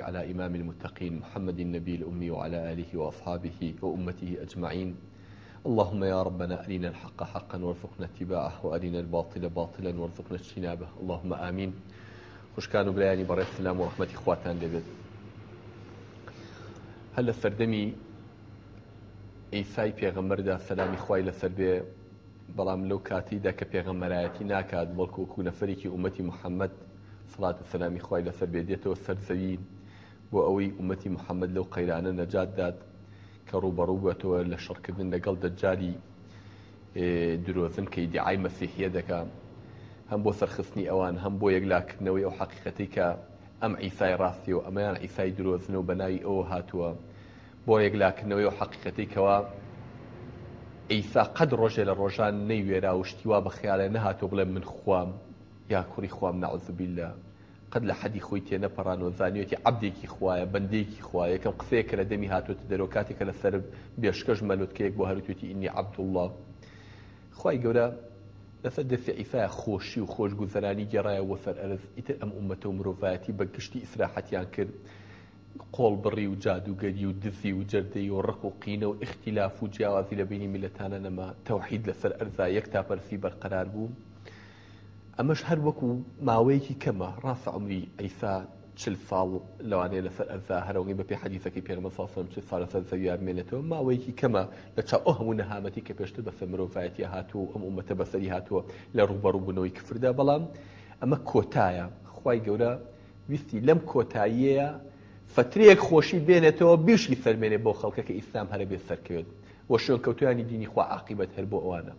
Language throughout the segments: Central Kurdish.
على إمام المتقين محمد النبي الأمي وعلى آله وأصحابه وأمته أجمعين اللهم يا ربنا أرنا الحق حقا وارزقنا اتباعه وأرنا الباطل باطلا وارزقنا اجتنابه اللهم آمين كانوا وبرياني بريت السلام ورحمة إخواتان لبيت هل السردمي ئیسای پێغەمەردا سەلامی خی لەسەر بێ بەڵام لەو کاتیدا داك پێغەمەرایەتی ناکات ناكاد و فريكي أمتي محمد صلاة السلام خی لەسەر بێ دێتەوە بۆ ئەوەی ئومەتی محەممەد لەو قەیرانە نەجات داد کە ڕوبەڕوو بێتەوە لە شڕکردن لەگەڵ دەجاری درۆزن کە دیعای مەسیحە دەکە هەم بۆ سەرخستنی ئەوان هەم بۆ یەکلاکردنەوەی ئەو حقیقەتی کە ئەم ئیسای ڕاستی و ئەمەیان ئیسای درۆزن و بەناوی ئەوە هاتووە بۆ یەکلاکردنەوەی و حقیقەتی کەەوە ئەیسا قەت ڕۆژێ لە ڕۆژان نەیوێرا و شتیوا بە خیالە نەهاتۆ بڵێ من خوام یا کوڕی خوام نعزبیل لە قەت لە حەدی خۆی تێنە پەرانۆزانیەتی عبدێکی خوایە بەندێکی خوایە کەم قسەیە کە لە دەمی هاتوۆتە دەرەوە کاتێکە لە سەر بێشکەش مەلوتکەیەک بۆ هەرتوێتی ئینی عبدوڵڵا خی گەورە لەسەر دەستی ئیسا خۆشی و خۆشگوزەرانی گێڕایە وەسەر ئەرز ئیتر ئەم عومەتە و مرۆڤایەتی بە گشتی ئیسراحەتیان کرد قۆڵ بڕی و جادوگەری و دزی و جەردەی و ڕق و قینە و اختیلاف و جیاوازی لە بینی میلەتانە نەما تەوحید لەسەر ئەرزا یەک تاپەرسی بەرقەرار بوو ئەمەش هەر وەکو ماوەیەکی کەمە ڕاستە ئەمری ئەیسا چل ساڵ لەوانەیە لەسەر ئەزا هەرەوەی بەپی حەدیثەکەی پێرمە ساسم چ ساەسەر زەویار مێنێتەوە ماوەیەکی کەمە لە چا ئەو هەموو نەهامەتی کە پێشتر بەسەر مرۆڤایەتی هاتوو ئەم عومەتە بەسەری هاتووە لە ڕوبەڕوو بوونەوەی کفردا بەڵام ئەمە کۆتایە خی گەورە ویستی لەم کۆتاییەیە فترەیەک خۆشی بێنێتەوە بیشی سەرمێنێ بۆ خەڵکەکە ئیسلام هەرە بێت سەرکەوێت وە شوێن کەوتویانی دینی خوا عقیبەت هەر بۆ ئەوانە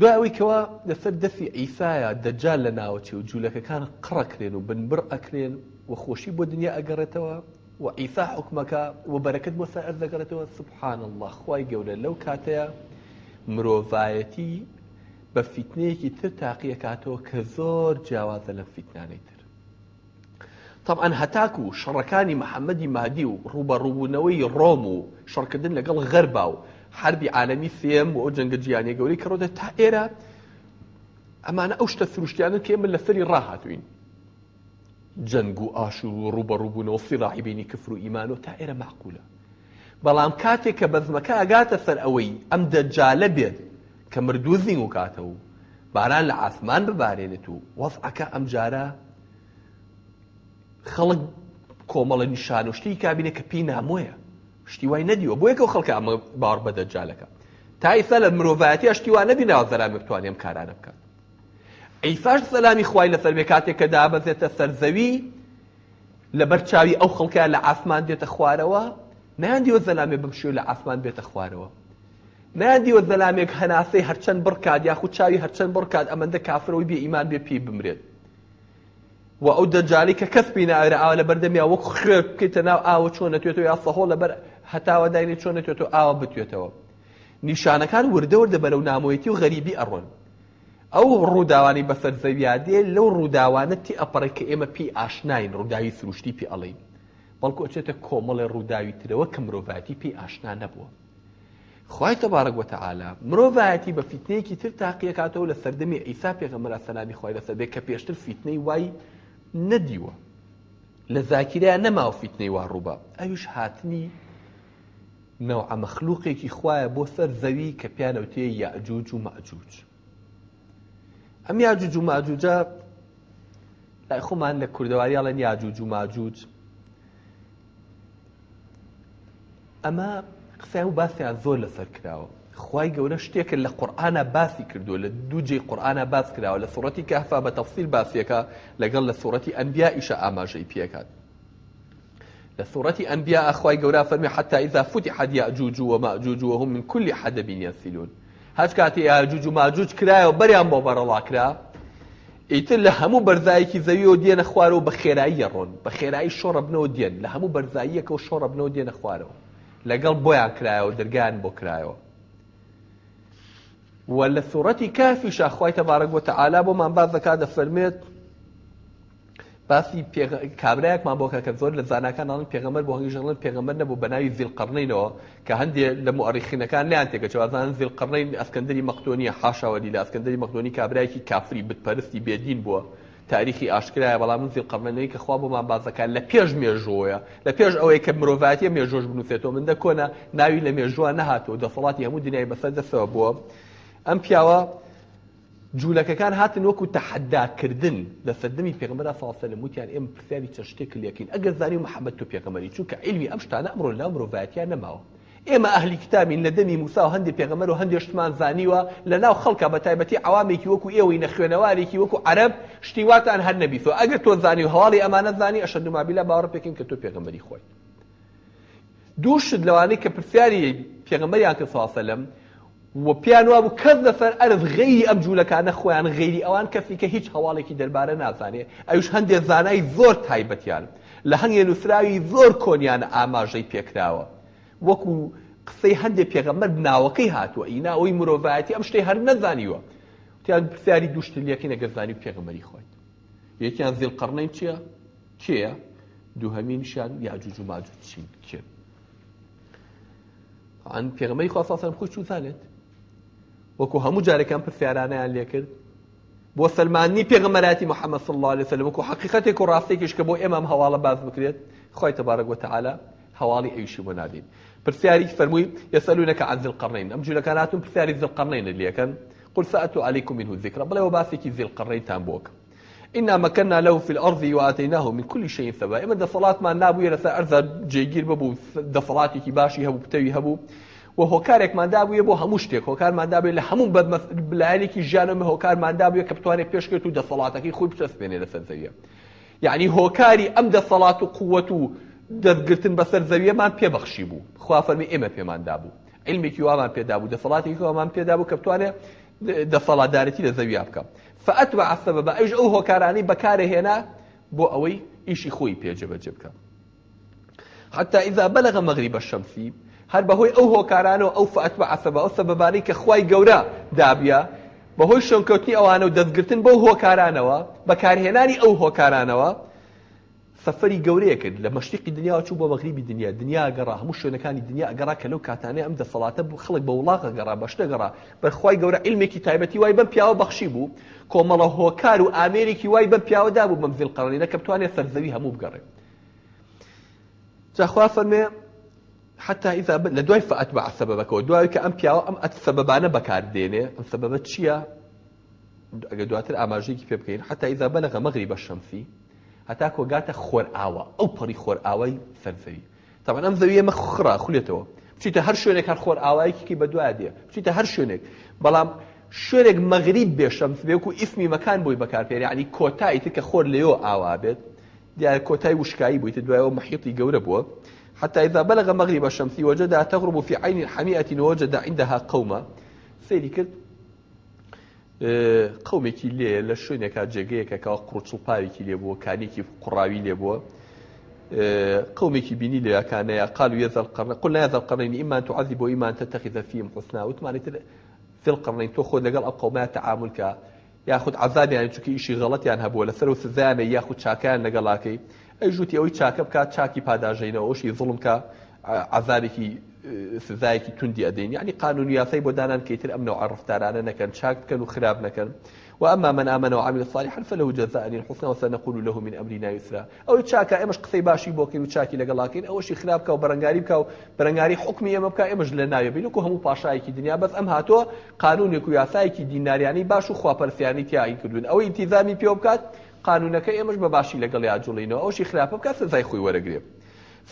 دو ئەوەی کەوا لەسەر دەستی ئیسایە دەجار لە ناوەچی و جوولەکەکان قڕەکرێن و بنبڕ ئەکرێن و خۆشی بۆ دنیا ئەگەڕێتەوە و ئیسا حکومەکە و بەرەکەت بۆ سەر دەگەڕێتەوە سبحان الله خی گەورە لەو کاتەیە مرۆڤایەتی بە فیتنەیەکی تر تاقیەکاتەوە کە زۆر جیاوازە لە فیتنانەی تر طبعا هەتاک و شەڕەکانی محەممەدی مادی و ڕوبە ڕووبوونەوەی ڕۆم و شڕکردن لەگەڵ غەربا و حربی عالەمی سێم و ئەو جەنگە جیانی گەوری کە ڕۆدە تا ئێرە ئەمانە ئەو شتە سروشتیانن کێ من لە سەری ڕاهاتوین جەنگ و ئاش و ڕوبەڕووبوونەوە سیڕاحی بینی کفر و ئیمانەوە تا ئێرە معقولە بەڵام کاتێک کە بەزمەکە ئەگاتە سەر ئەوەی ئەم دەجالە بێت کە مردوو زیین و کاتە و باران لە ئاسمان ببارێنێت و وەفعەکە ئەم جارە خەڵک کۆمەڵە نیشانشتی کابینە کە پێی نامۆیە شتی وای نەدیوە بۆ یەکەو خەڵکە ئەمە باڕ بەدە جالەکە تایسە لە مرۆڤایەتی شتیوا نەبیناوە زەلامی بتوانێم کارانە بکات ئەیفاش سەلامی خوای لەسەر بێ کاتێک کە دابەزێتە سەرزەوی لە بەرچاوی ئەو خەڵکە لە ئاسمان دێتە خوارەوە ناندیوە زەلامێ بم شوێ لە ئاسمان بێتە خوارەوە نادیوە زەلامێک هەناسەی هەرچەند بڕکات یاخود چاوی هەرچەند بڕکات ئەمەندە کافرەوەی بێ ئیمان بێ پێی بمرێت و ئەو دەجالی کە کەس بینایرە ئاوا لە بەردەمیا وەک خوێ بکەیتە ناو ئاوە چۆن نەتوێتەوە یا سەهۆڵ لەبەر هەتاوە دایری چۆنێتێت و ئاوە بتوێتەوە نیشانەکان وردەوردە بەرەو نامۆیەتی و غەریبی ئەڕۆن ئەو ڕووداوانی بەسەر زەویادێ لەو ڕووداوانەتی ئەپەڕی کە ئێمە پێی ئاشناین ڕووداوی سروشتی پێ ئەڵین بەڵکو ئەچێتە کۆمەڵی ڕووداوی ترەوە کە مرۆڤەتی پێی ئاشنا نەبووە خی تەبارەگوتەعالا مرۆڤایەتی بە فیتنەیەکی تر تاقیەکاتەوە لە سەردەمی ئیسا پێغەمەرا سەلامی خۆی لەسەبێ کە پێشتر فیتنەی وای نەدیوە لە زاکیریا نەماو فیتنەی وا ڕووبە ئەویش هاتنی نەوە ئەمەخلووقێکی خویە بۆ سەر زەوی کە پیانەوتێ یاجوج و مەجوج ئەم یاجوج و ماجوجە لای خۆمان لە کوردەواریاڵێن یاجوج و ماجوج ئەمە قسە و باسییان زۆر لەسەر کراوە خی گەورە شتێکە لە قورآە باسی کردو لە دووجێ قورآە باس کراوە لە سوڕەتی کافا بە تەفسیل باسیەکە لەگەڵ لە سوڕەتی ئەنبیا ئیشە ئاماژەی پێکات لسورة أنبياء أخوي جورا فرمي حتى إذا فتحت يأجوج ومأجوج وهم من كل حدب ينسلون هذ كاتي يأجوج ومأجوج كرايا وبريان ببر الله كرا إيتل لهمو برزايك زيو دين أخوارو بخيرائي رون بخيرائي شرب نو دين لهمو برزايك وشرب نو دين أخوارو لقل بويا كرايا ودرقان بو كرايا ولسورة كافش أخوي تبارك وتعالى بمان بعض ذكاد فرميت باسی کابراەکمان بۆکە کە زۆر لە زانکانناڵن پێغەمەر بۆ هەنگژڵن پێغەمەر نەبوو بەناوی زیلقڕنینەوە کە هەندێک لە مؤریخینەکان لیان تێکە چوازان زیلقڕین ئەسکەندری مەختۆنی حاشاوەلی لە ئەسکەندری مەختۆنی کابراایکی کافری بتپەرستی بێدین بووە. تاریخی ئاشکرایە بەڵام من زیقەمەنەوەی کە خوا بۆمان بازەکان لە پێش مێژۆیە لە پێش ئەوەی کە مرۆڤاتیە مێژۆش بنووسێتەوە مندە کۆنا ناوی لە مێژوان نەهاتەوە دەسەڵاتی هەموو دنیای بەسەر دەسەوە بووە ئەم پیاوە جوولەکەکان هاتن وەکو تەحەداکردن لە سەردەمی پێغمبەر ساسەلم وتیان ئێمە پرسیاری چە شتێک لەکەین ئەگەر زانی محەممەد تو پێغەمەری چونکە علمی ئەم شتانە ئەمڕۆ لەو مرۆڤایەتیان نەماوە ئێمە ئەهلی کتابین لە دەمی موسا و هەندێک پێغەمەر و هەندێک شتمان زانیوە لە ناو خەڵکە بە تایبەتی عوامێکی وەکو ئێوەی نەخوێنەوارێکی وەکو عەرب شتیواتان هەر نەبییت ئەگەر تۆ زانی و هەواڵی ئەمانە زانی ئەشەندمابیلا باوەڕ پێکەین کە تۆ پێغەمەری خۆی دووشت لەوانەیە کە پرسیاری پێغەمەریان کە ساسەلم و پیان وابوو کەس نەفەر ئەرز غەیری ئەم جوولەکانە خۆیان غێری ئەوان کەسیکە هیچ هەواڵێکی دەربارە نازانێ ئەوش هەندێک زانای زۆر تایبەتیان لە هەنگێ نووسراوی زۆر کۆنیانە ئاماژەی پێکراوە وەکو قسەی هەندێک پێغەمەر ناوەکەی هاتووە ئیناەوەی مرۆڤایەتی ئەم شتەی هەر نەزانیوە وتیان پرسیاری دوشتلیەکەی نەگەزانی پێغەمەری خۆیت یەکیان زیل قڕنەی چییە کێە دووهەمینشان یاجوج و ماجوود چین کرد. عن پێغمەی خواساسەر خۆی چوزانێت وەکو هەموو جارەکان پرسیارانیان لێکرد بو سلماني بيغمراتي محمد صلى الله عليه وسلم وكو حقیقەتێک و ڕاستێکیش کە بۆ ئێمەم هەواڵە باز بکرێت خۆی تەبارە گوتەعاالە هەواڵی ئەویشی يسالونك عن ذي القرنين یسەلوونەکە عزل انا تم جوولەکاناتون ذي القرنين اللي كان قل سأتو عليكم منه الذكرى بل هو باسكي ذي القرنين تامبوك إنا مكنا له في الأرض وآتيناه من كل شيء ثبا إما دا صلاة ما نابو يرسى أرزا جيجير ببو دا صلاتي كباشي هابو هبو بتوي هبو و هۆکارێکماندا بووە بۆ هەموو شتێک هۆکارماندا بێت لە هەموو بلایەکی ژیانەمە هۆکارماندا بووە کە بتوانێت پێشکرێت و دەسەڵاتەکەی خۆی بچەسپێنێ لە سەرزەویە یعنی هۆکاری ئەم دەسەڵات و قووەت و دەستگرتن بە سەرزەویەمان پێبەخشی بوو خوافەرمی ئێمە پێماندا بوو علمێکی وامان پێدا بوو دەسەڵاتی خۆمان پێدا بوو کە بتوانێت دەسەڵاتدارەتی لە زەوی بکە فەت و عسەبە بە ئەوش ئەو هۆکارانی بەکارهێنا بۆ ئەوەی ئیشی خۆی پێجەبەجێ بکە حتا ئیزا بەلغە مەغری بە شەمسی هەر بەهۆی ئەو هۆکارانەوە ئەو فەت بە عسەبە ئەو سەبەبانەی کە خی گەورە دابە بەهۆی شۆنکەوتنی ئەوانە و دەستگرتن بەو هۆکارانەوە بەکارهێنانی ئەو هۆکارانەوە سەفری گەورەیە کرد لە مەشتیقی دنیا چوو بە بەغریبی دنیا دنیا گەڕا هەموو شوێنەکانی دنیا گەڕا کە لەو کاتانەیە ئەم دەسەڵاتە بوو خەڵک بە وڵاقە گەڕا بەشتە گەڕا بەرخوای گەورە ئیلمێکی تایبەتی وای بەم پیاوە بەخشی بوو کۆمەڵە هۆکار و ئامێرێکی وای بەم پیاوەدا بوو بەم زیلقەڕینە کە بتوانێت سەرزەوی هەموو بگەڕێت. جاخوا فەرمێ حتا ئیزا لە دوای فەتبع سەبەکەەوە دوای کە ئەم پیاوە ئەم ئەت سەبانە بەکاردێنێ ئەم سەبە چییە؟ ئەگە دواتر ئاماژەیەکی پێ بکەین حتا ئیزا بەلەغە مەغری بە شەمسی هەتا کۆگاتە خۆرئاوە ئەو پەڕی خۆرئاوای سەرزەوی تاوان ئەم زەوی ئەمە خڕا خولێتەوە بچیتە هەر شوێنێک هەر خۆرئاوایکی بە دوای دێ بچیتە هەر شوێنێک بەڵام شوێنێک مەغریب بێشەمس بێک و ئیسمی مەکان بووی بەکارپێری عنی کۆتایی تکە خۆر لێەوە ئاوا بێت دیار کۆتای وشکایی بوویت دوایەوە مەحیتی گەورە بووە حتى إذا بلغ مغرب الشمس وجدها تغرب في عين حمئة ووجد عندها قوما سيري كرد قومێکی آه، لێ لە شوێنێکا جێگەیەکەکەەوە قوچڵپارێکی قومي كي بني لێبووە كان بینی يا ذا القرن قلنا يا ذا القرنين إما أن تعذب وإما أن تتخذ فيهم حسنا في القرنين تأخذ لقال خۆ لەگەڵ ئەو ياخذ عذاب يعني یاخود عذابیان چونکی ئیشی غەڵەتیان هەبووە لەسەر و ياخذ شاكان لقال لكي ئەژووتی ئەوەی چاکە بکات چاکی پاداژینەوەشی زڵم کە عذابێکی سزایەکی توندی ئەدەین ینی قانون یاسای بۆ دانان کەیتر ئەم نەوە عرفتارانە نەکەن چاک بکەن و خراب نەکەن وأما من آمن وعمل صالحا فله جزاء الحسنى وسنقول له من أمرنا يسرا أو تشاكا إمش قصي باشي بوكين وتشاكي لقلاكين أو شي خرابكا وبرنغاري بكا وبرنغاري حكمي إما بكا إمش لنا يبين وكو همو باشايكي دنيا بس أم هاتو قانون يكو ياسايكي دينار يعني باشو خوا برسياني تيا إن كدون أو انتظامي بيو بكات قانونەکە ئێمەش بە باشی لەگەڵی ئاجوڵینەوە ئەوشی خراپە بکە سزای خۆی وەرەگرێ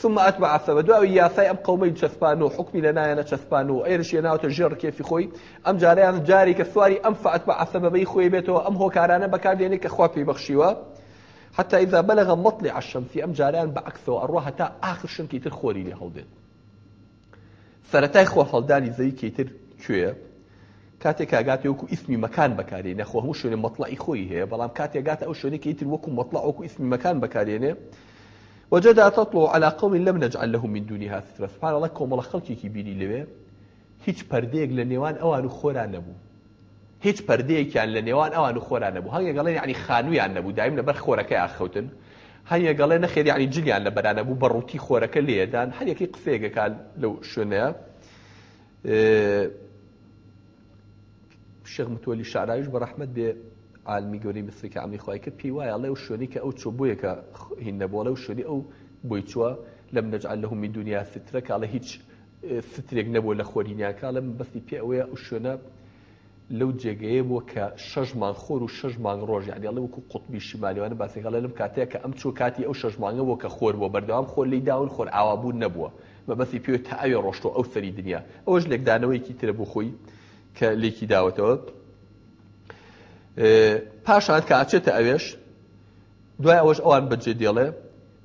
ثم اتبع سبب دو یاسای ئەم قومەی چەسپان و حکمی لەلایەنە چەسپان و ئێرش ناوتە ژێڕ کێفی خۆی ئەم جاریان جاری کە سواری ئەم فاتبع سببەی خۆی بێتەوە ئەم هۆکارانە بەکاردێنێ کە خوا پێی بەخشیوە حتى إذا بلغ مطلع الشمس أم جاريان بأكثر أروح حتى آخر شنكي تر خوري لهودن سەتای خۆفەڵدانی زەی کەیتر کوێ کاتێک کاگات وەکو ئیسمی مەکان بەکارێن نەخۆ هەموو شوێنە مەطلعی خۆی هەیە بەڵام کاتێکگاتە ئەو شوێنێکی تر وەکو مەطلع وەکو ئیسمی مەکان بەکارێنێ وجدا تطلع على قوم لم نجعل لهم من دونها سترا سبحان الله کۆمەڵە خەڵکیێکی بینی لەوێ هیچ پردەیەک لە نێوان ئەوان و خۆران نەبوو هیچ پردەیەکیان لە نێوان ئەوان و خۆران نەبوو هەنگە گەڵێن عنی خانویان نەبوو دایم لەبەر خۆرەکە یاخەوتن هەیە گەڵێ نەخێری عنی جلیان لە بەرانە بوو بەڕووتی خۆرەکە لێدان هەرەکی قسێگەکان لەو شوێنەیە شێخ متۆلی شعراویش بە ڕحمت بێ عالمی گەوری مسری کە ئامی خخوای کرد پێی وایە لەو شوێنی کە ئەو چوو بۆیەکە هین نەبووە لەو شوێنی ئەو بۆی چووە لەم نەجعل لە هەمی دنیا سترە کاڵە هیچ سترێک نەبووە لە خۆرینیاکە لەم بەستی پێ ئەوەیە ئەو شوێنە لەو جێگەیە بووە کە شەژمان خۆر و شەژمان ڕۆژ یانی لە وەکو قوتبی شیمانیوانە باسیەکە لەم کاتەیە کە ئەم چوو کاتی ئەو شەژمانگە بۆ کە خۆر بۆ بەردەوام خۆر لی داون خۆر ئاوابوون نەبووە بە بەسی پێ تا ئەوێ ڕۆشتۆ ئەو سەری دنیا ئەوەش لێکدانەوەیکی ترە بۆ خۆی کە لێکی داوەتەوە پاشان کە ئاچێتە ئەوێش دوای ئەوەش ئەوان بەجێ دێڵێ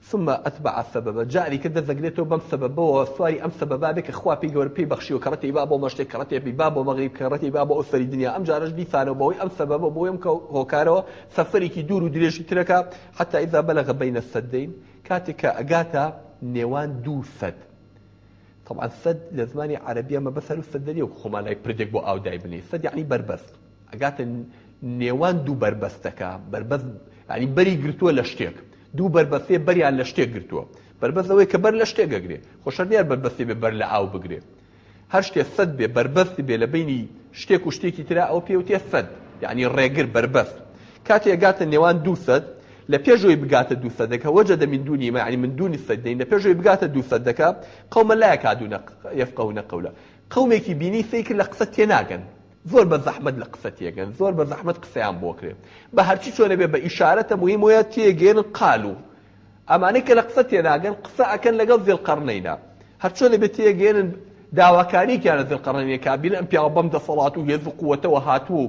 ثم ئەتبع سبب جاری کە دەزەگرێتەوە بەم سببەوە سواری ئەم سببابێک کە خواپی گەور پێی بەخشی و کەڕەتی با بۆ مەشتێک کەڕەتێبی با بۆ مەغریب کەڕەتی با بۆ ئەوسەری دنیا ئەم جارش دیسانەوە بەوەی ئەم سببە بۆیم کە هۆکارەوە سەفرێکی دوور و درێژی ترەکە حتا ئیزا بەلەغە بینە سەدەین کاتێک کە ئەگاتە نێوان دوو سەد طبعا سد لە زمانی عربیە مە بەسەر و سەدەریە و خۆمانای پردێک بۆ ئاودای بنی سەد یعنی بربەست ئەگاتە نێوان دوو بربەستەکە بربەست ینی بەری گرتووە لە شتێک دوو بربەستێ بەریان لە شتێک گرتووە بربەستەوەی کە بەر لە شتێکەگرێ خۆشەرنیار بربەستی بێ بەر لە ئاو بگرێ هەر شتێ سەد بێ بربەستی بێ لە بینی شتێک و شتێکی تررا ئەو پێوتێ سەد یعنی ڕێگر بربەست کاتێ گاتە نێوان دوو سەد لە بگات دو دوو سەدەکە وەجددە من دونی معنی من دونی سەدەین لە پێشەوەی بگاتە دوو سەدەکە قەمە لای کادونە قولا قومی کی بینی فیکر لە قسە تێناگەن زۆر بە زەحمد لە قسە تێگەن زۆر بە زەحمد قسەیان بۆکرێ بە هەرچی چۆنە بێ بە ئیشارەتە مهم وە تێگەێن قالو ئەمانەی کە لە قسە تێناگەن قسە ئەکەن لەگەڵ زیێل قڕنەینا هەرچۆنە بێت تێگەێنن داواکاریکیانە زیل قڕنیە کابین ئەم پیاوە بەم دەسەڵات و قوته و هاتو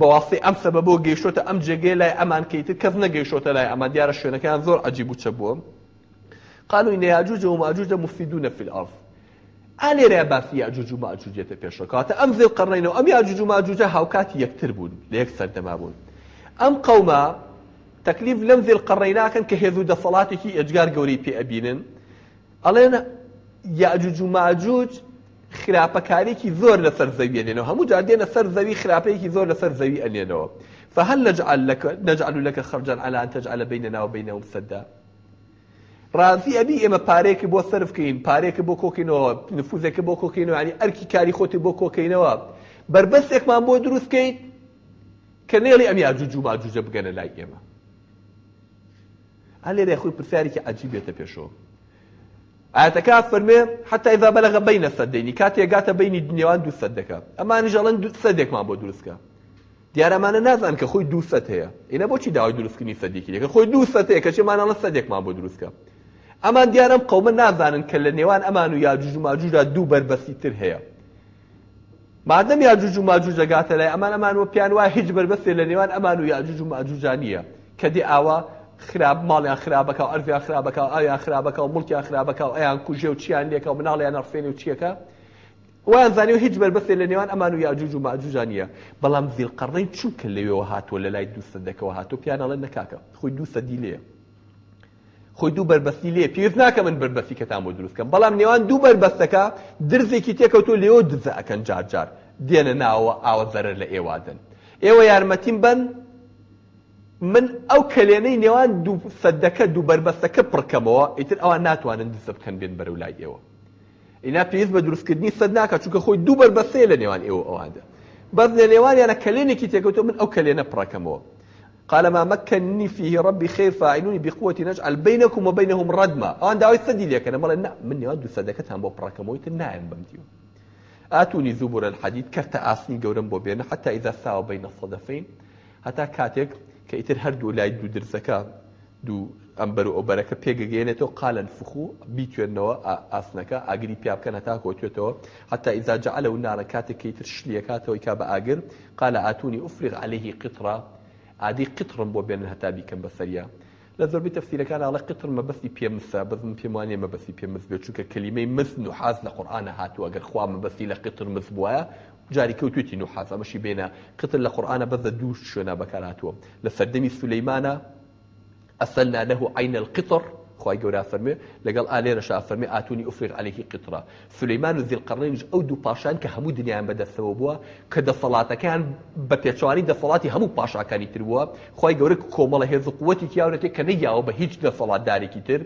بەواستی ئەم سەبە بۆ گەیشتە ئەم جێگەی لای ئەمان کەیتر کەس نەگەیشتە لای ئەمە دیارە شوێنەکەیان زۆر عجیب وچە بووە قالوا إن ياجوج وماجوج مفسدون في الأرض ئالێ ڕێباسی یاجوج و ماجوجێتە پێشکاتە ئەم زێ قڕینەوە ئەم یاجوج و ماجوجە هاوکاتی یەکتر بوون لە یەک سەردەما بوون ئەم قەومە تەکلیف لەم زێ قڕیناکەن کە هێز و دەسەڵاتێکی ئەجگار گەوری پێ ئەبینن ئەڵێن یاجوج و ماجوج خراپەکارێکی زۆر لەسەر زەوی ئەنێنەوە هەموو جار دێنە سەر زەوی خراپەیەکی زۆر لەسەر زەوی ئەنێنەوە فهل نجعل لك نجعل لك خرجا على ان تجعل بيننا وبينهم سدا راضي ابي اما باريك بو صرف كين باريك بو كوكينو نفوذك بو كوكينو يعني اركي كاري خوتي بو كوكينو بربسك ما بو دروس كين كنيلي ام ياجوج ما جوج بغنا لا يما علي ري اخوي برساري عجيبه تبيشو ئاەتەکە فەرمێ حتا ئەیدا بەلەغە بینە سەدەینی کاتێک گاتە بینی دنیاوان دو سەدەکە ئەمانی ژەڵەن دو سەدێکمان بۆ دروستکە دیارەمانە نازان کە خۆی دو سەد هەیە ئینە بۆچی داوای دروستکردنی سەدیکیەکە خۆی دو سەد هەیە کەچێمانەڵە سەدێکمان بۆ دروستکە ئەمان دیارم قەومە نازانن کە لە نێوان ئەمان و یاجوج و ماجووردا دوو بربەسی تر هەیە مادەم یاجوج و ماجوور جەگاتە لای ئەمان ئەمان وە پیان وای هیچ بربەسێ لە نێوان ئەمان و یاجوج و ماجوجانە کە دی ئاوا خراپ ماڵیان خراپەکە و ئەرفیا خراپەکە ئایان خراپەکە و ملکیان خراپەکە و ئەیان کوژێ و چیان لێکە و مناڵیان نەرفێنی و چیەکە ویان زانانی و هیچ بربەسێ لە نێوان ئەمان و یاجوج و ماجوجانە بەڵام زیلقڕی چونکە لەوێەوە هاتووە لە لای دووسەدەکەەوە هاتو پیانەڵە نکاکە خۆی دووسەدی لێە خۆی دوو بربەستی لێ پێز ناکە من بربەسی کەتان بۆ دروستکەم بەڵام نێوان دوو بربەستەکە درزێکی تێکەوتۆ لێەوە دزە ئەەکەن جارجار دێنە ناوە ئاوە زەرە لە ئێوادن ئێوە یارمەتیم بن من ئەو کلێنەی نێوان دوو سەدەکە دوو بربەستەکە پڕکەمەوە ئیتر ئەوان ناتوانن دسە بکەن بێن بەرەو لای ئێوە ئینا پێویست بە دروستکردنی سەد ناکە چونکە دو دوو بربەسەیە لە او ئێوە بعد بەس لە نێوانیانە کلێنێکی تێکەوتۆ من او کلێنە پڕەکەمەوە إيوه. إيوه قال ما مكنني فيه ربي خير فاعلوني بقوة نجعل بينكم وبينهم ردما أو أن دعوي صدي لك أنا مرة من يود صدقتها بو براكمويت الناعم بمديو آتوني زبر الحديد كرت آسني قورن بو بينا حتى إذا ساو بين الصدفين حتى كاتك کە ئیتر هەردوو لای دوو درزەکە دوو ئەمبەر و ئۆبەرەکە پێگەگەێنێتەوە قالن فخو بیتێنەوە ئاسنەکە ئاگری پیاکەن هەتا کۆتێتەوە حتا ئیزاج ئەلە و نانە کاتێکی تر شلیەکاتەوەی کا بە ئاگر قالە ئاتونی ئوفریق عليهەیهی قترا عادی قترم بۆ بێنن هەتا بیکەم بەسەریە لە زۆربی تەفسیرەکان ئاڵە قتر مەبەستی پێمسە بزم پێمانێ مەبەستی پێمز بێت چونکە کللیمەی مزن و حاز لە قورآانە هاتووە گەر خوا مەبەستی لە قتر مز بواە جاری کەوتوێتی نوحات ئەمەشی بێنە قتل لە قورآانە بەدە دوو شوێنە بەکاراتوە لە سەردەمی سولەیمانە ئەسەلنا لەه عین القطر خی گەورا فەرمێ لەگەڵ ئالێرە شافەرمێ ئاتونی ئوفریق عليهێکی قترا سلەیمان و زیلقڕێنش ئەو دوو پاشان کە هەموو دنیایان بەدەستەوە بووە کە دەسەڵاتەکان بە پێچوانی دەسەڵاتی هەموو پاشاکانی تر بووە خی گەورە کۆمەڵە هێز قوەتی یاورەتێک کە نەیاوە بە هیچ دەسەڵاتدارێکی تر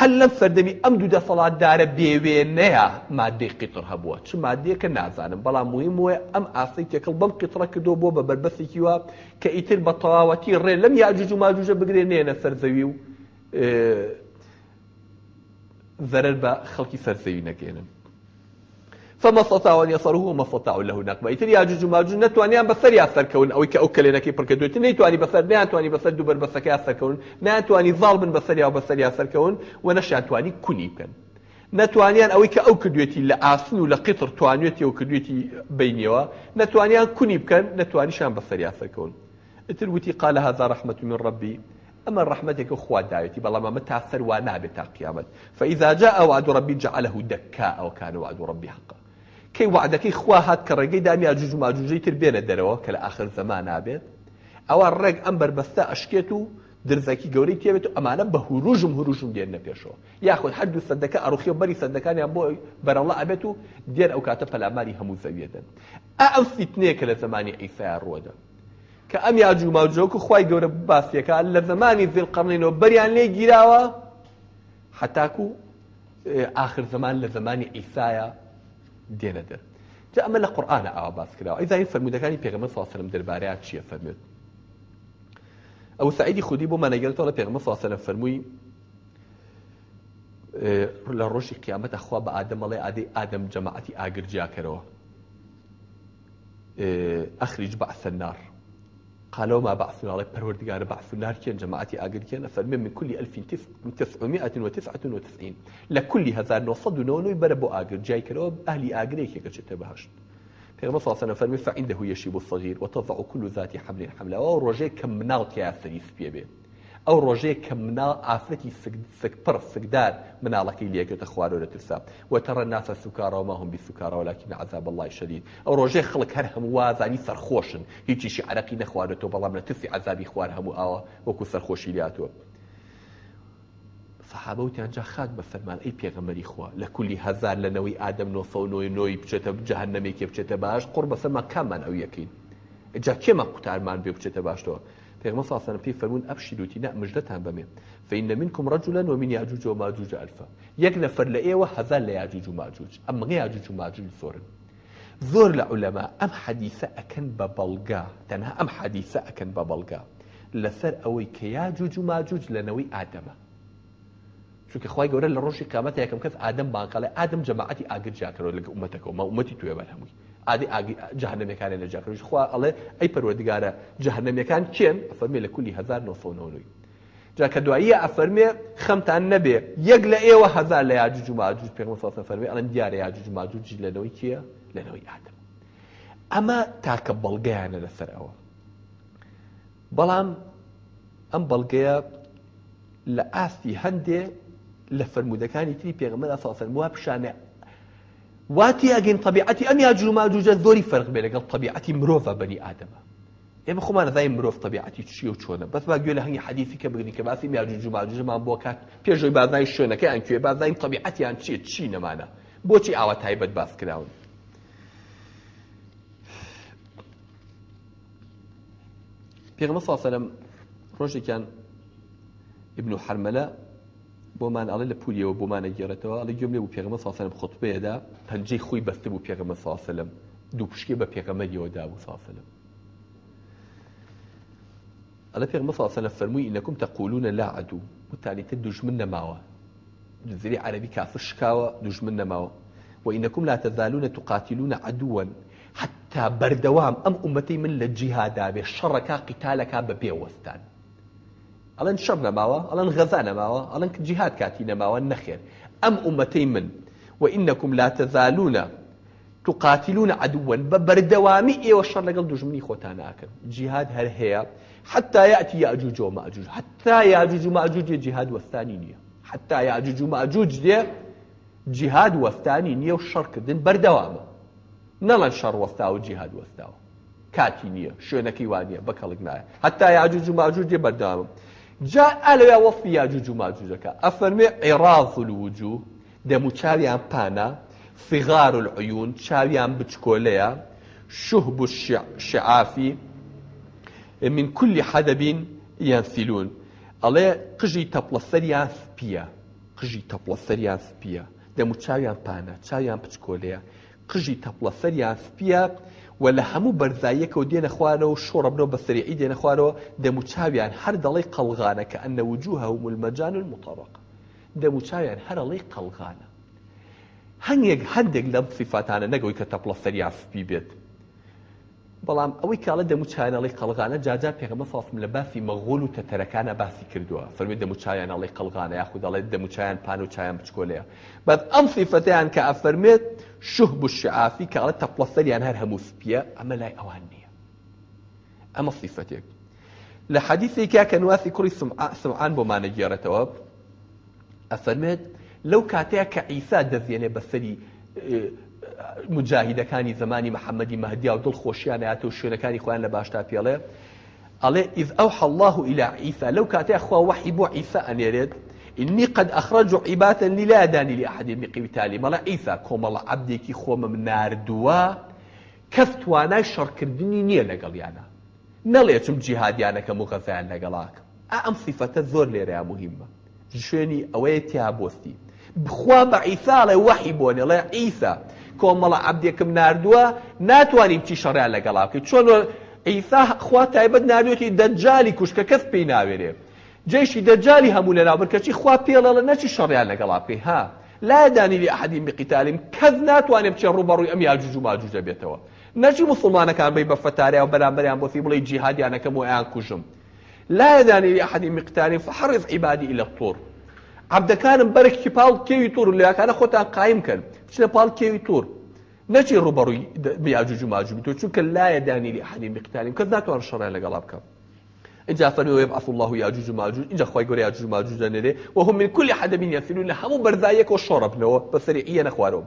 هەل لەم فەردەمی ئەم دوو دەسەڵاتدارە بێوێنەیە مادەی قیتر هەبووە چ مادیەکە نازانم بەڵام مویم وە ئەم ئاسی تێکەڵ بەم قیتڕە کردو بۆ بە بربەسێکی وە کە ئیتر بە تەواوەتی ڕێ لەم یاجوج و ماجوژە بگرێنێنە سەرزەوی و زەرەر بە خەڵکی سەرزەوی نەکەێنن فما استطاعوا ان يصروه وما استطاعوا له نقبه يتر ياجوج وماجوج نتوانیان بەسەر یافتەرکەون ئەوەی کە ئەو کلێنەکەی پڕکە دوێت نەیتوانی بەسەر نیانتوانی بەسەر دوو بەربەسەکە یاسەرکەون ناتوانی زاڵ بن بەسەر یا بەسەر یاسەرکەون و نەشانتوانی کونی بکەن نتوانیان ئەوەی کە ئەو کردوێتی لە ئاسن و لە قیتر توانێتی و بينيوا بینیەوە نتوانیان کونی نتواني شان بەسەر یاسەرکەون ئتر وتی قال هذا رحمة من ربي أما رحمتك أخوة دايتي بالله ما متأثر وانا نابتا فإذا جاء وعد ربي جعله دكاء وكان وعد ربي حقا کەی وعدەکەی خوا هات کە ڕێگەی دامیا جوج و ماجوجەی تر بێنە دەرەوە کە لە آخر زەمان نابێت ئەوە ڕێک ئەم بربەستە ئەشکێت و درزەکی گەورەی تێبێت و ئەمانە بە هوروژم هوروژم دێنە پێشەوە یاخود هەردوو سندەکە ئەڕوخی بەری سندەکانیان بۆ بەرەڵە ئەبێت و دێن ئەو کاتە پەلاماری هەموو زەویێدن ئەو فیتنەیە کە لە زمانی ئەیسای ڕۆدە کە ئەم یاجو ماوجۆکە خی گەورە باسیەکە لە زمانی زیل قڕنینەوە بەریان لێ گیراوە حتاکو آخر زمان لە زمانی ئیسایە دينا در جاء من القرآن أعوى باس كلا إذا ينفى المدكاني بيغمى صلى الله عليه وسلم در باريات أو سعيدي خديب وما نقلت على بيغمى صلى الله عليه وسلم فرمي آه، لروشي قيامت أخوة بآدم الله أدي آدم جماعتي آقر جاكرو أخرج آه، أخرج بعث النار قالوا ما بعثنا الله پروردگار بعثنا هرچیان جماعتی كان فرمی من كل ألف تسعمائة وتسعة وتسعين لكل هزار نوصد ونونوی بربو آگر جای کرو اهلی آگری که کچه تبهشت پیغمبر صلی الله عليه وسلم فعنده يشيب الصغير وتضع كل ذات حمل حملا و كم ناغت يا ثريث بيبه ئەو ڕۆژەیە کە مناڵ ئافرەتی فکپڕ فکدار مناڵەکەی لەکرێتە خوارۆرە ترسا وتەڕە ناسە سوکارەوە هەم بی سوکارەوەلاکیین عذا بەڵی شدید ئەو ڕۆژێ خڵک هەر هەموو وازانی سەرخۆشن هیچیشی عرەقی نەخواردێتەوە بەڵام لە ترسی عذابی خوار هەموو ئاوە وەکو سەرخۆشی لاتوە. سەحابە وتیانجا خاک بە فەرمان ئەی پێغەمەری خوا لە کولی هزار لەنەوەی ئادەم نۆفەونۆی نۆی بچێتە جەهنەمێکی بچێتە باش قڕ بەسەمە کاممان ئەو یەکەین. جا کێمە قوتارمان بێ بچێتە باشەوە پیغمبر صلی الله علیه و پێی فەرمون ئەفشیلوتی نا مژدەتان فإن منكم رجلا ومن يعجوج وماجوج ألفا يك نفر لإيوة هذا لا يعجوج وماجوج أما غير يعجوج وماجوج ثورن زور العلماء أم حديثة أكن ببلغا تنها أم حديثة أكن ببلغا لسر أوي كياجوج لەسەر لنوي کە یا جوج قولا ماجوج قامتها ئادەمە كث آدم بانقالي آدم جماعتي آقر یەکەم کەس أمتك وما أمتي جەماعەتی ئاگر عادی ئاگی جەهنمەکانی لە جاکرش خوا ئەڵێ ئەی پەروەردگارە جەهنمەکان چێن ئەفەرمێ لە کولی 1990 جا کە دواییە ئەفەرمێ خەمتان نەبێ یەک لە ئێوە هزار لە یاجوج و ماجوج پێغمەفە فەرمێ ئەڵەن دیارە یاجوج ماجوج لەنەوەی کیە لەنەوەی ئادەم ئەمە تاکە بەڵگەیانە لەسەر ئەوە بەڵام ئەم بەڵگەیە لە ئاستی هەندێ لە فرمودەکانی تری پێغمە ئەساسەر وە پیشانە واتي طبيعتي واتی ئەگەین طبیعەتی ئەم یا جوماجوجە زۆری فەرق بێ لەگەڵ طبیعەتی مرۆڤە بەنی ئادەمە ئێمە خۆمانە دای مرۆڤ طبیعەتی چی و چۆنە بەس با جوجا لە هەنگی حەدیثی کە بگرین کە باسی یاجوج جوماجوجەمان بۆ کات پێشۆی بازای شوێنەکەیان کوێ بازاین طبیعەتیان چیە چی نەمانە بۆچی ئاوە تایبەت باس کراون پێغمە ساسەلم كان ابن حرملة بومان علی پولی و بومان گیرت و علی جمله بو پیغمبر صلی الله علیه و آله خطبه ده پنجه خوی بست بو پیغمبر صلی الله علیه و آله دو پشکی به پیغمبر یودا و صلی الله علیه و آله پیغمبر صلی الله علیه و آله فرموی انکم تقولون لا عدو متانی تدجمن من و ذری عربی کافر شکاوا دجمن ما و انکم لا تزالون تقاتلون عدوا حتى بردوام ام امتي من الجهاد به شركا قتالك ببيوستان الان شەڕ نەماوە الان غەزا نەماوە الان جهاد كاتينا نەماوە النخير ام امتي من وإنكم لا تزالون تقاتلون عدوا ببردوامي ايوا شر لقل دجمني خوتانا اكن جهاد هل هي حتى ياتي ياجوج وماجوج حتى ياجوج وماجوج جهاد والثانية حتى ياجوج وماجوج جهاد والثاني نيه والشر كدن بردوامه نلا شر وثا وجهاد وثا كاتينيه شو نكي وانيه بكلق حتى ياجوج وماجوج بردوامه جاء لەوێ وەفی یاجوج و ماجوجەکە ئەفەرمێ عێراف الوجوه دەمو چاویان پانە فغار العیون چاویان بچکۆلەیە شهب الشعافی من كل حدب ينثلون ئەڵێ قژی تەپڵەسەریان سپیە قژی تەپڵەسەریان سپیە دەمو چاویان پانە چاویان پچکۆلەیە قژی تەپڵەسەریان سپیە و لە هەموو بەرزاییەکە و دێنە خوانە و شۆڕە بنەوە بە سرعی دێنە خوارەوە دەموچاویان هەر دەڵی قەڵغانە کە ئەنە وجووهە هن يك و متەڕق دەموچاویان هەرەڵی قەڵغانە هەنگێک هەندێک لەم سیفاتانە نەگەوی کە تەپڵە سەریافپی بێت بەڵام ئەوەی کاڵە دەموچایەنەڵی قەلغانە جاجا پێغمە فافم لە باسی مەغۆل و تەتەرەکانە باسی کردووە فەرمی دەموچایانەڵی قەلغانە یاخود دەڵێت دەموچیان پان بانو چایان بچکۆلەیە بەد ئەم سیفەتیان کە ئەفەرمێت شهب الشعافي كانت تبلثني عن هرها مسبيا أما لا أوانية أما صفتك لحديثي كان واثي كري سمع... سمعان بمعنى جيارة تواب أفرمت لو كاتيك عيسى دزياني بسري آه، مجاهد كاني زماني محمد مهدي أو دول خوشيانا ياتو الشيونا كاني خوان لباشتا بياليه قال إذ أوحى الله إلى عيسى لو كاتا خوا وحي بو عيسى أن يريد إني قد أخرج عبادا للا داني لأحد من قبتالي ملا عيسى كوم الله عبدك خوم من ناردوا كفتوانا شركردني نية لقل يانا نلي أتم جهاد يانا كمغفان لقلاك أم صفة الزور ليريا مهمة شويني أويتها بوستي بخوا بعيسى على وحي بوني لا عيسى كوم الله عبدك من ناردوا ناتواني بتي شرع لقلاك شون عيسى خوا تايبت ناردوتي دجالي كشك كثبي ناويريه جيش دجالي هم لنا بركشي خوا بيلا لنشي على لقلا ها لا داني لأحد بقتال كذنات وأنا بشي روبرو أم ياجوج ماجوج بيتوا نجي مسلمان كان بي بفتاري أو برامبريان بوثي بلي جهاد أنا كمو أيان كجم لا داني لأحد بقتال فحرص عبادي إلى الطور عبد كان برك بال كيوي تور اللي كان خوتان قائم كان شنو بال كيوي تور نجي روبرو ياجوج ماجوج بيتوا شو لا يداني لأحد بقتال كذنات وأنا شريان على بكم اجا فرمي يبعث الله ياجوج ماجوج اجا خوي قري ياجوج ماجوج نري وهم من كل حدب يفلون لهم برذايك وشرب نو بسريعيا نخوارهم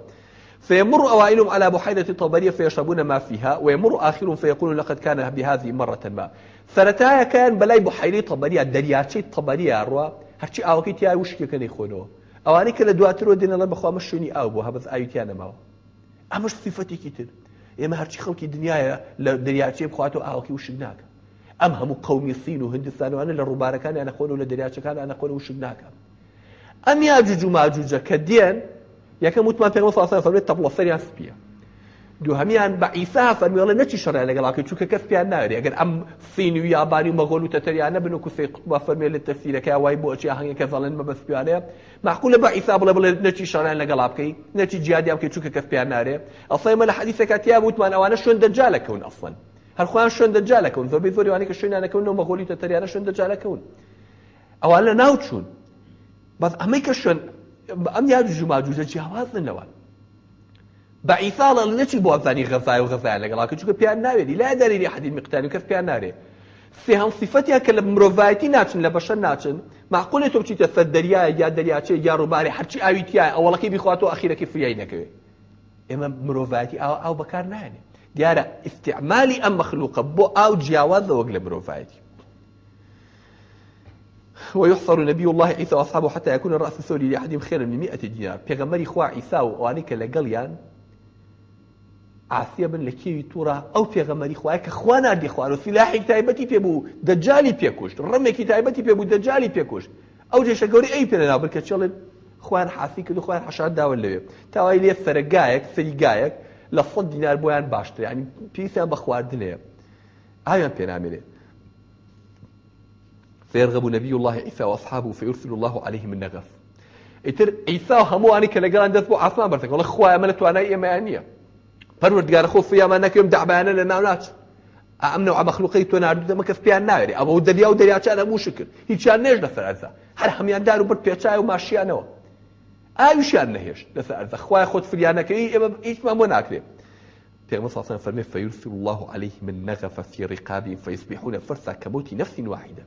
فيمر أوائلهم على بحيرة طبرية فيشربون ما فيها ويمر آخرهم فيقولون لقد كان بهذه مرة ما سرتايا كان بلاي بحيرة طبرية درياتي الطبرية روا هرشي آوكي تيا وشكي كان يخونو أواني كلا دواتر ودين الله بخوا مشوني أوبو هبث آيو تيانا ماو أمش صفتي كتير إما هرشي خلقي دنيا درياتي بخواتو آوكي وشكناك ام هم قومی سین و هندستانوانە لە ڕووبارەکانی ئەنەخۆن و لە دەریاچەکان ئەنەخۆن و ام ناکەم ئەم یاجوج و ماجوجە کە دێن یەکەم اصلا پێ فەرێت تەبڵە سەریان سپیە دووهمیان بە ئیسا فەرمیێڵە نەچی شەڕیان لەگەڵاکە چووکە کەس پێیان ناوێت ئەگەر ئەم سین و یابانی و مەگۆل و تەتەریان نەبن و کوسی قوتبا فەرمێ لە تەفسیرەکە وای بۆچی هەنگە کە زەڵێن مە بەسپیانەیە ماقولە بە ئیسا بڵێ بڵێ نەچی شەڕیان لەگەڵا بکەی نەچی جیادیان بکەی چووکە کەس پێیان نارێ ئەسڵی مە لە حەدیثەکە تیا وتمان ئەوانە شوێن دەجالەکەون اصلا هەرخوایان شوێن دەجا لەکەون زۆربەی زۆریوانی کە شوێنیانەکەون و مەغۆلی تەتەریانە شوێن دەجا لەکەون ئەوان لە ناوچوون بەس ئەمەی که شون ام یاد ژماجوجە جیاواز نەوان بەعیساڵە نەچی بۆ ئەفانی غەفای و غەفایان لەگەڵاکە چکە پیان ناوێتی لا دەرێنی حەدی مقتانی کەس پیان نارێ سێهەم صفتیان کە لە مرۆڤایەتی ناچن لە بەشە ناچن معقولێت تۆ بچیتە سەر دەریایە یا دەریاچێ یا ڕووباری هەرچی ئاویتیای ئەوەڵەکەی بخواتەوە ئەخیرەکە فریایی نەکەوێت ئێمە مرۆڤایەتی ئاو ئاو بەکار نایێت دیارە ئیسعمالی ئەم مەخلوقە بۆ ئاو جیاوازەوەک لە مرۆڤایەتی ويحصر نبي الله عيسى واصحابه حتى يكون الراس السوري لاحدهم خيرا من 100 دينار بيغمري خوا عيسى وانيك لقليان عاسيه بن لكي تورا او بيغمري خواك خوانا دي خوارو سلاحي تايبتي بيبو دجالي بيكوش رمي كي تايبتي بيبو دجالي بيكوش او جيش غوري اي بينا بركه تشلن خوان حاسيك دو خوان حشاد داول لوي تاوي لي فرقايك سيقايك لە سە دینار بۆیان باشتر ینی پێیسیان بە خواردنەیە ئایان پێنامێنێت سيرغب نبي الله عيسى واصحابه فيرسل الله عليهم النغف اتر عيسى همو اني كلا قال اندس بو عثمان برتك والله خويا امانه وانا ايمانيه پروردگار خو في انك يوم دعبانا لنا نات امنوا مخلوقي تو نارد ما كف بيان ناري ابو دليا ودريا انا مو شكر هيك انا نجد فرنسا هر هم يندارو بر بيچاي وماشي انا ايشان نهيش لسه ارض خوای خۆت فریانەکەی ئێمە هیچمان بۆ ناکرێت پیغمبر صلى الله عليه وسلم فيرسل الله من نغف في رقابي فيصبحون فرسا كموت نفس واحدة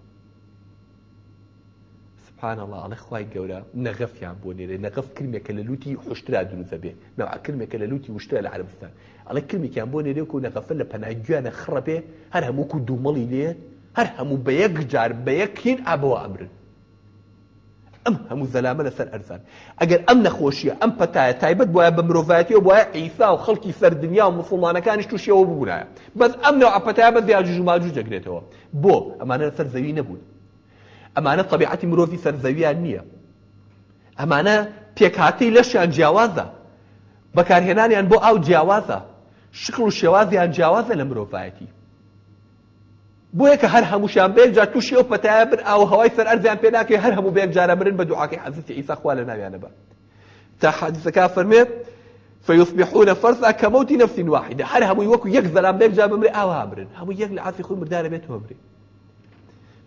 سبحان الله على خواي جورا نغف يا بونيري نغف كلمة كللوتي حشترا دروزة به نوع كلمة كللوتي كلالوتي على بستان على كلمة يا بونيري كو نغف لبناجوانا خربه خربي هرهمو كدوملي ليه هرهمو همو بيك جار بيك أبو أمرن ئەم هەموو زەلامە لەسەر ئەرزان ئەگەر ئەم نەخۆشیە ئەم پەتایە تایبەت وایە بە مرۆڤەتی و وایە ئیسا و خەڵکی سەردنیا و مسلمانەکانیش تووشەوە ببوونایە بەس ئەم نەوە ئەپەتای بە دیاجوژماجو دەگرێتەوە بۆ ئەمانە لەسەر زەوی نەبوون ئەمانە طبیعەتی مرۆڤی سەرزەویان نییە ئەمانە پێکهاتی لەشیان جیاوازە بەکارهێنانیان بۆ ئاو جیاوازە شکل و شێوازیان جیاوازە لە مرۆڤایەتی بۆیە کە هەر هەمووشیان بێکجار تووشی ئەو او بن ئەو هەوای سەر ئەرزیان پێ ناکەی هەر هەموو بێکجارە برن بە دوعاکی حەزتی ئیساخوا لە ناویانە با تا حادیسەکە فەرمێت فيصبحون فرسا كموت نفس واحدة هر همو يوكو يك زلام بيك جاب مري او هابرن همو يك لعافي خون مردار بيت هبري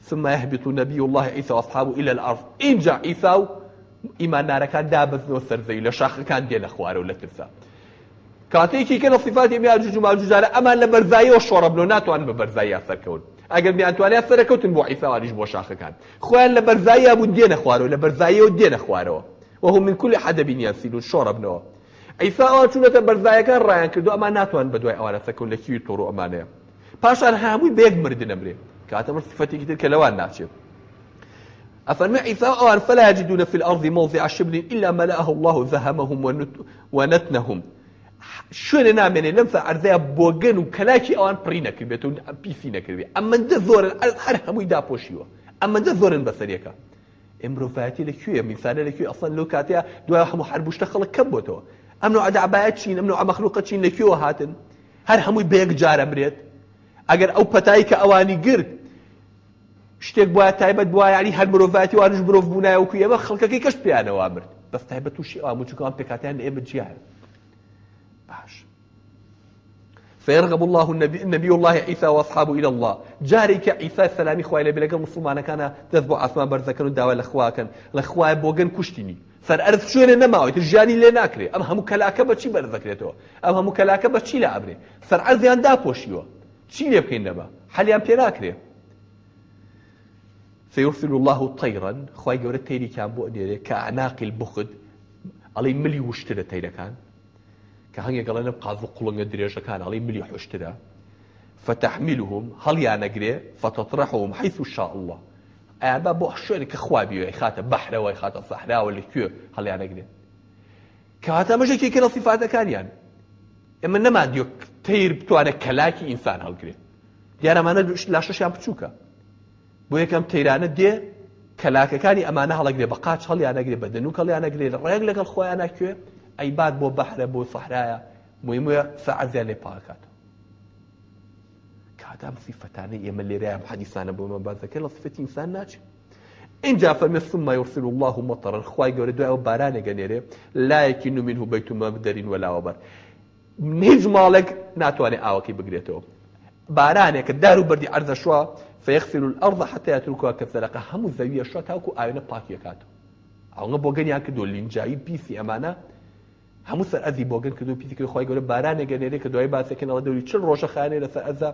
ثم يهبط نبي الله عيسى واصحابه الى الارض انجا عيسى ايمان نار كان نوثر زي سرزي لشاخ كان ديال الاخوار ولا ترسا كاتيكي كان صفاتي يمي جوج ما جوج على امان لبرزاي وشرب لونات وان ببرزاي اثر كون اگر بیان تو ئەگەر بیانتوانیت سەرکەوتن بو شاخ بۆ شاخەکان خۆیان لە بەرزایە بوو دێنە خوارەوە لە دین دێنە و هم من كل نو يسيلون شۆڕە چون ئەیسا ئەوە چونەتە ران ڕایان کردو ئەمان ناتوان بە دوای ئەوانە سەکەون لە کیوی تۆڕ بیگ پاشان هەمووی بێک مردنەمرێ صفاتی سفتێکی کلوان کە لەوان ناچێت أفرمع ان فلا يجدون فی الأرض موضع شبل إلا ملأه الله ذهمهم ونتنهم شوێنە نامێنێ لەمسا ئەرزەیە بۆگەن و کەلاکی ئەوان پڕی نەکردێت و پیسی نەکردێت ئەمەندە زۆرن هەر هەمووی داپۆشیوە ئەمەندە زۆرن بەسەرەکە ئەمرۆفاەتی لەکوێ میسانە لەکوێ ئەسان لەو کاتەیە دوای هەموو هەربوشتە خەڵک کەم بۆتەوە ئەمن ئەدابایە چین ئەمن ئەمەخلوقە چین لەکوێوە هاتن هەر هەمووی بەیەک جارە برێت ئەگەر ئەو پەتایی کە ئەوانی گرت شتێک بواە تایبەت بواە ینی هەر مرۆڤاتی وانش مرۆڤ بوونایە وکو ئێمە خەڵکەکەی کەشت پیانەوە برد بەس تایبەت تووشی ئاموچکان پێکاتیان ئێمە جیارە باش فيرغب الله النبي, النبي الله عيسى واصحابه الى الله جارك عيسى سلامي خويا لي بلغ انا كان تذبع اسماء برزكن داوا كان لخواي بوغن كشتيني شو انا ما نەماوێت الجاني اللي ناكري اما هەموو کەلاکە بشي بەردەکرێتەوە اما هەموو کەلاکە بشي لابري فر ارض ئەرزیان بوشيو شي لێ بكين دابا حاليا پێ ناكري سيرسل الله طيرا خوای گەورە كان بو ديري كاعناق البخد علي ملي ملی تيلا كان کە هەنگێکگەڵێ لە قاز و قوڵنگە درێژەکان ئەڵی ملی حشتدا فتەحمیلهم هەڵیان نەگرێ فتطرحهم حیث شاء الله آب با حشون که خوابی ئابا بۆ شوێنێک کە خوابیێ خاتە بەحرەوەی خاتە سەحراوە لەکوێ که نەگرێ کەواتە مەژێکی کە لە سیفاتەکانیان اما نمادیو تیر بتوانە کەلاکی ئینسان هەڵگرێ دیارەمانە لا شەشیان بچووکە بۆ یەکەم تەیرانە دێ کەلاکەکانی ئەمانە هەڵەگرێ بە قاچ هەڵیان نەگرێ بە دەنوو کەڵیان نەگرێ ڕێک لەگەڵ خۆیان ناکوێ عیبات بۆ بەحرە بۆ سەحرایە مویمە سەعزیە لێ پاکاتەوە کاتام صفتانەی ئێمە لێرەیان بو بۆمە بازەکە لە انسان ئینسان ان اینجا فەرمێ ثم يرسل الله مطرا خوای گەورە دوای ئەو بارانێکە لا يكن منه بیت مبدرین ولا وبر هیچ مالك ناتواني اوكي بگرێتەوە بارانێک دار بردي عرض شوا فيغسل الأرض حتى يتركها كالزلقة هم زاوية شوا تاوكو آيونە پاکیەکاتەوە ئەوە بۆ گەنیان کردو لینجایی پیسی ئەمانە هەموو سەر ئەزی بۆگەن کردو پیتیکرد خی گەورە بارانێگەنێرێ کە دوای باسەکەنەوە دەوری چ ڕۆژەخانێ لەسەر ئەزە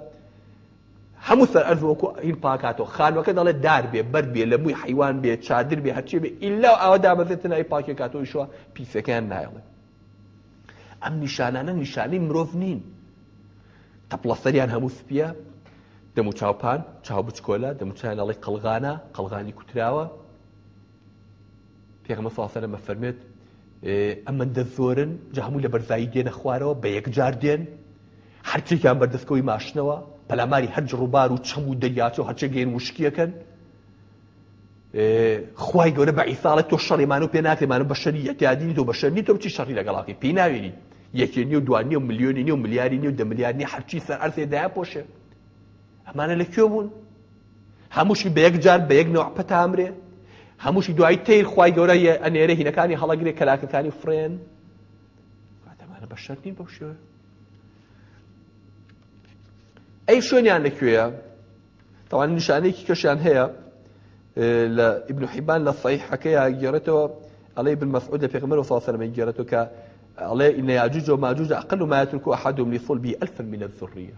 هەموو سەر ئەرز وەکو هین پاکاتۆ خانوەکە دەڵێ دار بێ بەر بێ لە مووی حیوان بێ چادر بێ هەرچی بێ ئللا ئەوە دابەزێت نای پاکێکاتۆی شووە پیسەکەیان نایڵێ ئەم نیشانانە نیشانەی مرۆڤ نین تەپڵەسەریان هەموو سپیە دەمو چاوپان چاو بچکۆلە دەموچیان ئەڵی قەلغانە قەلغانی کوتراوە پێغمە ساسەرە مەفەرمێت ئەمە دەزۆرن جا هەموو لە بەرزایی دێنە خوارەوە بە یەکجار دێن هەرچێکیان بەردەستکەوەی ماشنەوە پەلاماری هەرج ڕووبار و چەم و دەریاچ و هەرچە گەێن وشکیەکەن خی گەورە بە ئیساڵە تۆ شەڕێمان و پێ ناکرێمانە بە شەری یەکیادینی تۆ بە شەرنی تۆ بچی شەڕی لەگەڵاقی پێی ناوێنی یەکێنی و دوانی و ملیۆنی نیە و ملیاری نیە و دە ملیارنی هەرچی سەر ئەرسێدایا پۆشێ ئەمانە لەکوێ بوون هەمووشی بە یەک جار بە یەک نەوە پەتامرێ هموش دعاي تير خواي غوري ان يريه نكاني هلا غري كلاك كاني فرين هذا ما انا بشرتني بشو اي شلون يعني كيا طبعا نشانه كي كشان هي ل ابن حبان للصحيح حكى جرتو علي بن مسعود بيغمر صلى الله عليه وسلم جرتو ك علي ان يعجوز وما يعجوز اقل ما يترك احدهم لصلب الف من الذريه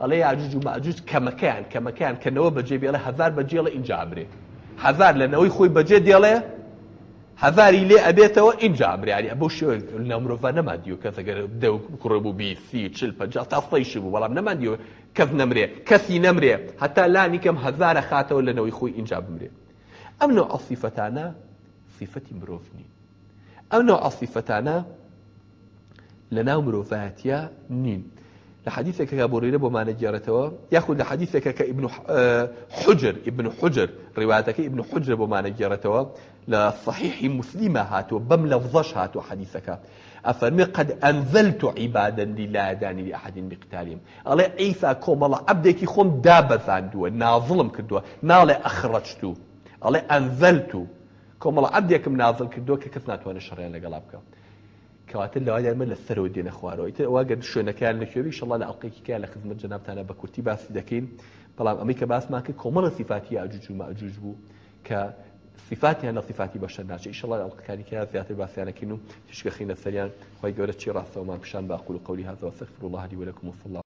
علي يعجوز وما يعجوز كمكان كمكان كنوبه جيبي له هزار بجيله انجابري هەزار لەنەوەی خۆی بەجێ دێڵێ هەزاری لێ ئەبێتەوە اینجا ئەمرانی ئەبە شێ نەمرۆڤە نەمادیو کەس ئەگەر دە کوڕبوو بیسی چل پ تا سەیشی بوو بەڵام نەمادیو کەس نەمرێ کەسی نەمرێ هەتا لانیکەم هەزارە خاتەوە لەنەوەی خۆی اینجا بمرێ ئەم نوع ئەسیفەتانە سیفەتی مرۆڤنی ئەم نوع ئەسیفەتانە لەناو مرۆڤایەتە نین لحديثك كابوريلة بمعنى جارتوا ياخذ لحديثك كابن آه، حجر ابن حجر روايتك ابن حجر بمعنى جارتوا لصحيح مسلمة هاتو بم لفظش هاتو حديثك أفرمي قد أنزلت عبادا لله داني لأحد مقتالهم قال عيسى كوم الله عبدك خم دابث عنده ناظلم كدوه نال أخرجتو قال أنزلت كوم الله عبدك منازل كدوه ككثنات وانشرين لقلابك کەواتە لەوادارمە لە سەرەوە دێنە خوارەوەی تر واگەر شوێنەکان لەکوێوی شڵا لە ئەڵلقێکیکە لە خزمەت جەنابانە بە کورتی باسی دەکەین بەڵام ئەمی کە باسمان کرد کۆمەڵە سیفاتی ئاجوج و ماجوج بوو کە سیفاتیان لە سیفاتی بەشە ناچێت شڵا ئەڵلقەکانیکە زیاتر باسییانەکەین يعني و تشکەخینە سەریان خی گەورە چی ڕاستەوەمان پیشان باقول و قولی هازەوە سەفر و لەهری وەرەکم وسڵ